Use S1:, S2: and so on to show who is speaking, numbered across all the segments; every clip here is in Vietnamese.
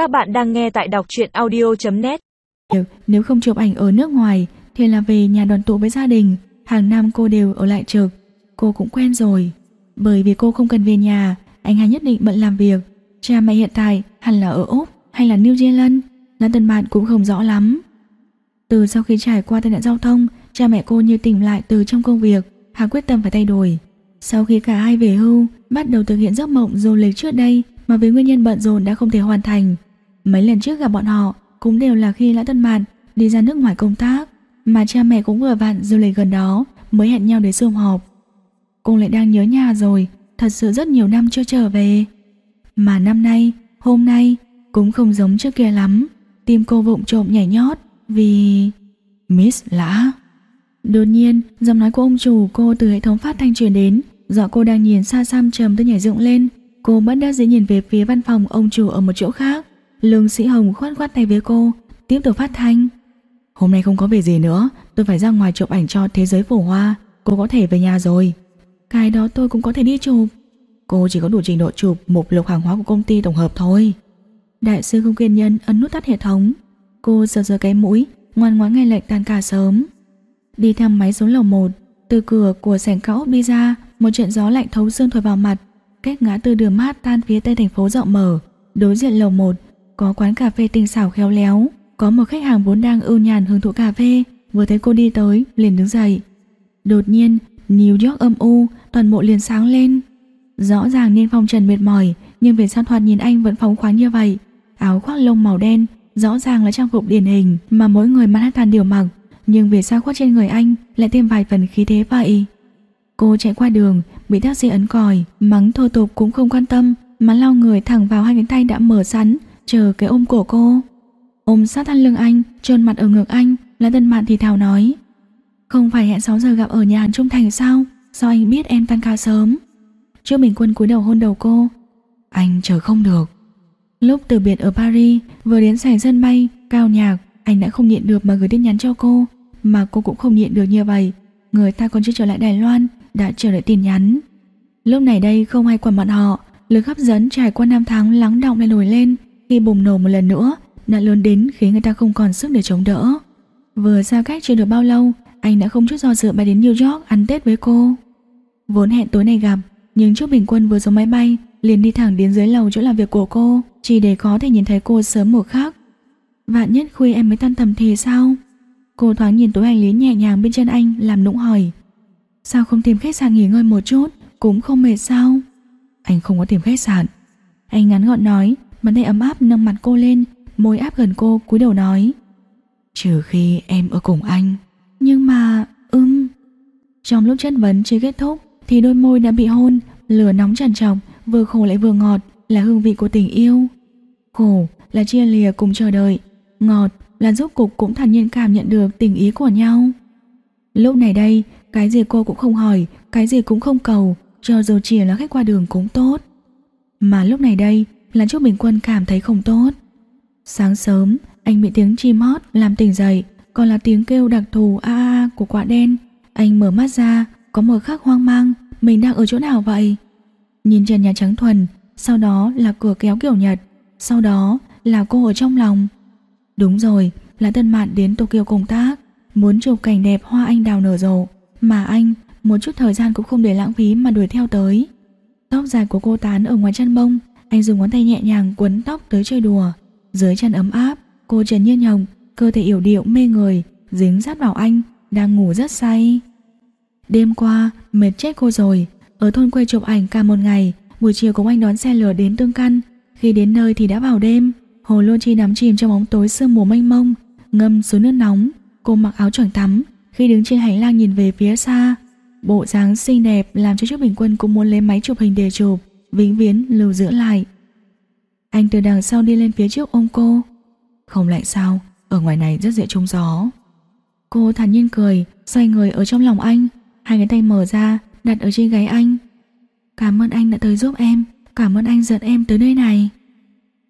S1: Các bạn đang nghe tại đọc truyện audio.net
S2: Nếu không chụp ảnh ở nước ngoài thì là về nhà đoàn tụ với gia đình, hàng năm cô đều ở lại trực. Cô cũng quen rồi. Bởi vì cô không cần về nhà, anh hai nhất định bận làm việc. Cha mẹ hiện tại hẳn là ở Úc hay là New Zealand, là tân bạn cũng không rõ lắm. Từ sau khi trải qua tai nạn giao thông, cha mẹ cô như tỉnh lại từ trong công việc, Hà quyết tâm phải thay đổi. Sau khi cả hai về hưu, bắt đầu thực hiện giấc mộng du lịch trước đây mà vì nguyên nhân bận rộn đã không thể hoàn thành. Mấy lần trước gặp bọn họ cũng đều là khi Lã Tân Mạn đi ra nước ngoài công tác, mà cha mẹ cũng vừa vặn du lịch gần đó mới hẹn nhau để sum họp. Cô lại đang nhớ nhà rồi, thật sự rất nhiều năm chưa trở về. Mà năm nay, hôm nay cũng không giống trước kia lắm, tim cô vụng trộm nhảy nhót vì... Miss Lã. Đột nhiên, giọng nói của ông chủ cô từ hệ thống phát thanh truyền đến, dọa cô đang nhìn xa xăm trầm tới nhảy dựng lên. Cô bất đắc dĩ nhìn về phía văn phòng ông chủ ở một chỗ khác. Lương Sĩ Hồng khoát khoát tay với cô, tiếp tục phát thanh. Hôm nay không có việc gì nữa, tôi phải ra ngoài chụp ảnh cho thế giới phổ hoa, cô có thể về nhà rồi. Cái đó tôi cũng có thể đi chụp. Cô chỉ có đủ trình độ chụp mục lục hàng hóa của công ty tổng hợp thôi. Đại sư không kiên nhân ấn nút tắt hệ thống. Cô sờ sờ cái mũi, ngoan ngoãn nghe lệnh tan ca sớm. Đi thăm máy xuống lầu 1, từ cửa của sảnh cao ốc đi ra, một trận gió lạnh thấu xương thổi vào mặt, cách ngã tư đường mát tan phía tây thành phố rộng mở. Đối diện lầu 1 có quán cà phê tinh xảo khéo léo, có một khách hàng vốn đang ưu nhàn hưởng thụ cà phê, vừa thấy cô đi tới, liền đứng dậy. Đột nhiên, New York âm u, toàn bộ liền sáng lên. Rõ ràng nên phong trần mệt mỏi, nhưng về sao thoạt nhìn anh vẫn phóng khoáng như vậy. Áo khoác lông màu đen, rõ ràng là trang phục điển hình mà mỗi người Manhattan đều mặc, nhưng vì sao khoác trên người anh lại thêm vài phần khí thế vậy? Cô chạy qua đường, bị taxi ấn còi, mắng thô tục cũng không quan tâm, mà lao người thẳng vào hai cánh tay đã mở sẵn, chờ cái ôm cổ cô. Ôm sát thân lưng anh, trơn mặt ở ngực anh, là tân mạn thì thào nói. Không phải hẹn 6 giờ gặp ở nhà hàng Trung Thành sao? Sao anh biết em tan ca sớm? Trước Bình Quân cúi đầu hôn đầu cô. Anh chờ không được. Lúc từ biệt ở Paris, vừa đến sảnh sân bay, cao nhạc, anh đã không nhịn được mà gửi tin nhắn cho cô, mà cô cũng không nhịn được như vậy. Người ta còn chưa trở lại Đài Loan, đã chờ đợi tin nhắn. Lúc này đây không ai quản bọn họ, lực hấp dẫn trải qua năm tháng lắng động lại nổi lên, khi bùng nổ một lần nữa, nạn lớn đến khiến người ta không còn sức để chống đỡ. Vừa xa cách chưa được bao lâu, anh đã không chút do dự bay đến New York ăn Tết với cô. Vốn hẹn tối nay gặp, nhưng trước bình quân vừa xuống máy bay, liền đi thẳng đến dưới lầu chỗ làm việc của cô, chỉ để có thể nhìn thấy cô sớm một khắc. Vạn nhất khuya em mới tan tầm thì sao? Cô thoáng nhìn túi hành lý nhẹ nhàng bên chân anh làm nũng hỏi. Sao không tìm khách sạn nghỉ ngơi một chút, cũng không mệt sao? Anh không có tìm khách sạn. Anh ngắn gọn nói, bàn tay ấm áp nâng mặt cô lên, môi áp gần cô cúi đầu nói. Trừ khi em ở cùng anh. Nhưng mà, ưm. Trong lúc chất vấn chưa kết thúc, thì đôi môi đã bị hôn, lửa nóng tràn trọc, vừa khổ lại vừa ngọt, là hương vị của tình yêu. Khổ là chia lìa cùng chờ đợi, ngọt là giúp cục cũng thản nhiên cảm nhận được tình ý của nhau. Lúc này đây, cái gì cô cũng không hỏi, cái gì cũng không cầu, cho dù chỉ là khách qua đường cũng tốt. Mà lúc này đây, là Trúc Bình Quân cảm thấy không tốt. Sáng sớm, anh bị tiếng chim hót làm tỉnh dậy, còn là tiếng kêu đặc thù a a của quả đen. Anh mở mắt ra, có một khắc hoang mang, mình đang ở chỗ nào vậy? Nhìn trần nhà trắng thuần, sau đó là cửa kéo kiểu Nhật, sau đó là cô ở trong lòng. Đúng rồi, là Tân Mạn đến Tokyo công tác, muốn chụp cảnh đẹp hoa anh đào nở rộ, mà anh một chút thời gian cũng không để lãng phí mà đuổi theo tới. Tóc dài của cô tán ở ngoài chân bông, anh dùng ngón tay nhẹ nhàng quấn tóc tới chơi đùa. Dưới chân ấm áp, cô Trần Nhiên Hồng, cơ thể yểu điệu mê người, dính sát vào anh, đang ngủ rất say. Đêm qua, mệt chết cô rồi, ở thôn quê chụp ảnh cả một ngày, buổi chiều cùng anh đón xe lửa đến Tương Căn. Khi đến nơi thì đã vào đêm, Hồ Lô Chi nắm chìm trong bóng tối sương mù mênh mông, ngâm xuống nước nóng. Cô mặc áo choàng tắm, khi đứng trên hành lang nhìn về phía xa. Bộ dáng xinh đẹp làm cho Trúc Bình Quân cũng muốn lấy máy chụp hình để chụp, vĩnh viễn lưu giữ lại. Anh từ đằng sau đi lên phía trước ôm cô. Không lạnh sao, ở ngoài này rất dễ trúng gió. Cô thản nhiên cười, xoay người ở trong lòng anh, hai cái tay mở ra, đặt ở trên gáy anh. Cảm ơn anh đã tới giúp em, cảm ơn anh dẫn em tới nơi này.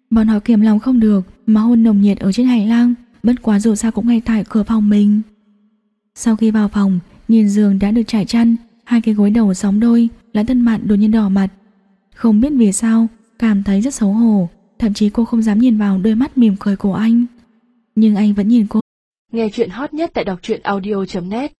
S2: Bọn họ kiềm lòng không được mà hôn nồng nhiệt ở trên hành lang, bất quá dù sao cũng ngay tại cửa phòng mình. Sau khi vào phòng, nhìn giường đã được trải chăn, hai cái gối đầu sóng đôi, lá tân mạn đột nhiên đỏ mặt. Không biết vì sao, cảm thấy rất xấu hổ, Thậm chí cô không dám nhìn vào đôi mắt mỉm cười của anh. Nhưng anh vẫn nhìn cô.
S3: Nghe chuyện hot nhất tại đọc truyện audio.net